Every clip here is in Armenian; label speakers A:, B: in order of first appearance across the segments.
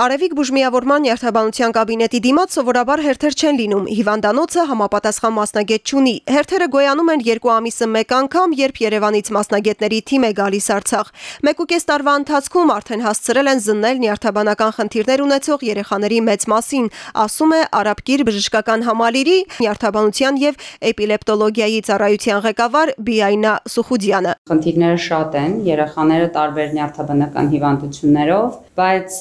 A: Արևիկ բուժմիավորման նյարդաբանության կաբինետի դիմաց սովորաբար հերթեր չեն լինում։ Հիվանդանոցը համապատասխան մասնագետ չունի։ Հերթերը գոյանում են երկու ամիսը մեկ անգամ, երբ Երևանից մասնագետների թիմ է գալիս Արցախ։ 1.5 տարվա ընթացքում արդեն հասցրել են զննել նյարդաբանական խնդիրներ ունեցող երեխաների մեծ մասին, ասում է Արաբկիր բժշկական համալիրի նյարդաբանության եւ էպիլեպտոլոգիայի ծառայության ղեկավար Բիայնա Սուխուդյանը։
B: Խնդիրները շատ են, երեխաները տարբեր նյարդաբանական հիվանդություններով, բայց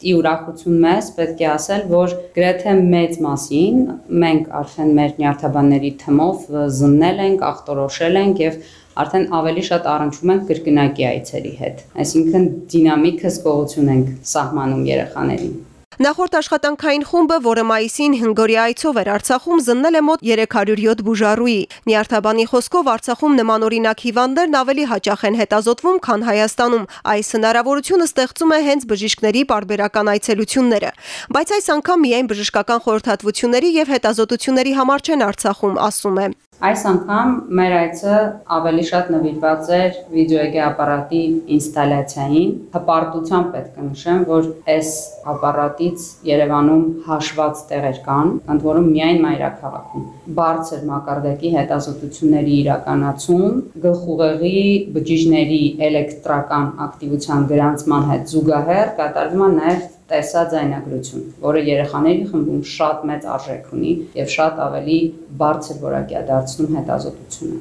B: ի ուրախություն մեզ պետք է ասել, որ գրեթե մեծ մասին մենք արդեն մեր նյարդաբանների թմով զննել ենք, ախտորոշել ենք եւ արդեն ավելի շատ առնչվում ենք կրկնակի այցերի հետ։ Այսինքն դինամիկ հսկողություն ենք սահմանում երեխաներին։
A: Նախորդ աշխատանքային խումբը, որը մայիսին հնգորիա այցով էր Արցախում, զննել է մոտ 307 բուժառուի։ Նյարդաբանի խոսքով Արցախում նմանօրինակ հիվանդներն ավելի հաճախ են հետազոտվում, քան Հայաստանում։ Այս հնարավորությունը ստեղծում է հենց բժիշկների բարբերական այցելությունները։ Բայց այս անգամ միայն բժշկական խորհրդատվությունների եւ հետազոտությունների համար չեն Արցախում, ասում է։
B: Այս անգամ մեր այցը ավելի շատ նվիրված էր վիդեոեգե ապարատի ինստալացիային։ Հպարտությամբ պետք է նշեմ, որ այս ապարատից Երևանում հաշված տեղեր կան, ընդ որում միայն մայրաքաղաքում։ Բարձր մակարդակի հետազոտությունների իրականացում, գլխուղեղի բջիջների էլեկտրական ակտիվության գրանցման հետ զուգահեռ կատարվում է նաև տեսաձայնագրություն, որը երեխաների խմբում շատ մեծ արժեք ունի եւ շատ ավելի բարձր որակի է դարձնում հետազոտությունը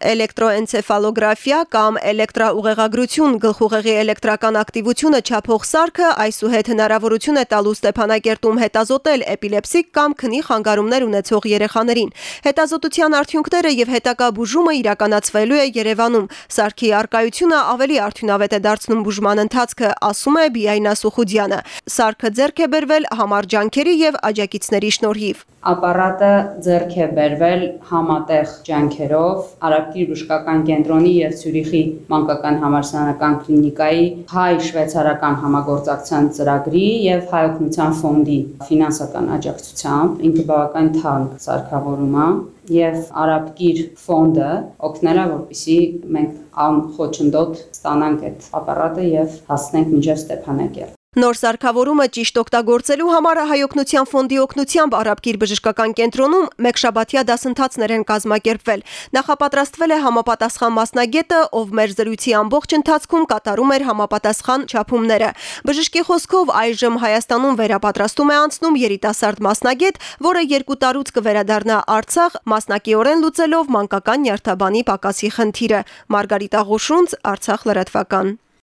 A: էլեկտրոէնցեֆալոգրաֆիա կամ էլեկտրաուղեղագրություն գլխուղեղի էլեկտրական ակտիվությունը չափող սարքը այսուհետ հնարավորություն է տալու Ստեփանակերտում հետազոտել էպիլեպսիկ կամ քնի խանգարումներ ունեցող երեխաներին։ Հետազոտության արդյունքները եւ հետագա բուժումը իրականացվելու է Երևանում։ Սարքի արկայությունը ավելի արդյունավետ է դարձնում բուժման ընթացքը, ասում է Բիայնա Սուխուդյանը։ Սարքը ձեռք է բերվել համառ ջանքերի եւ աջակիցների շնորհիվ։
B: Ապարատը ձեռք է բերվել համատեղ ջանքերով Արաբկիր բժշկական կենտրոնի եւ Ցյուրիխի մանկական համալսարանական կլինիկայի հայ շվեյցարական համագործակցության ծրագրի եւ հայօգնության ֆոնդի ֆինանսական աջակցությամբ ինքը բավական թանկ սարքավորում է եւ Արաբկիր ֆոնդը օգնել է որպեսի մենք անխոչնդոտ ստանանք այդ ապարատը եւ հասնենք մինչեւ Ստեփանակերտ
A: Նոր սարքավորումը ճիշտ օգտագործելու համար հայօգնության ֆոնդի օգնությամբ Արաբկիր բժշկական կենտրոնում մեկ շաբաթյա դասընթացներ են կազմակերպվել։ Նախապատրաստվել է համապատասխան մասնագետը, ով մեր զրույցի ամբողջ ընթացքում կատարում էր համապատասխան չափումները։ Բժշկի խոսքով այժմ Հայաստանում վերապատրաստում է անցնում երիտասարդ մասնագետ, որը երկու տարուց կվերադառնա Արցախ, մասնակիորեն լուծելով մանկական նյարդաբանի պակասի խնդիրը։ Մարգարիտ Աղուշունց, Արցախ լրատվական։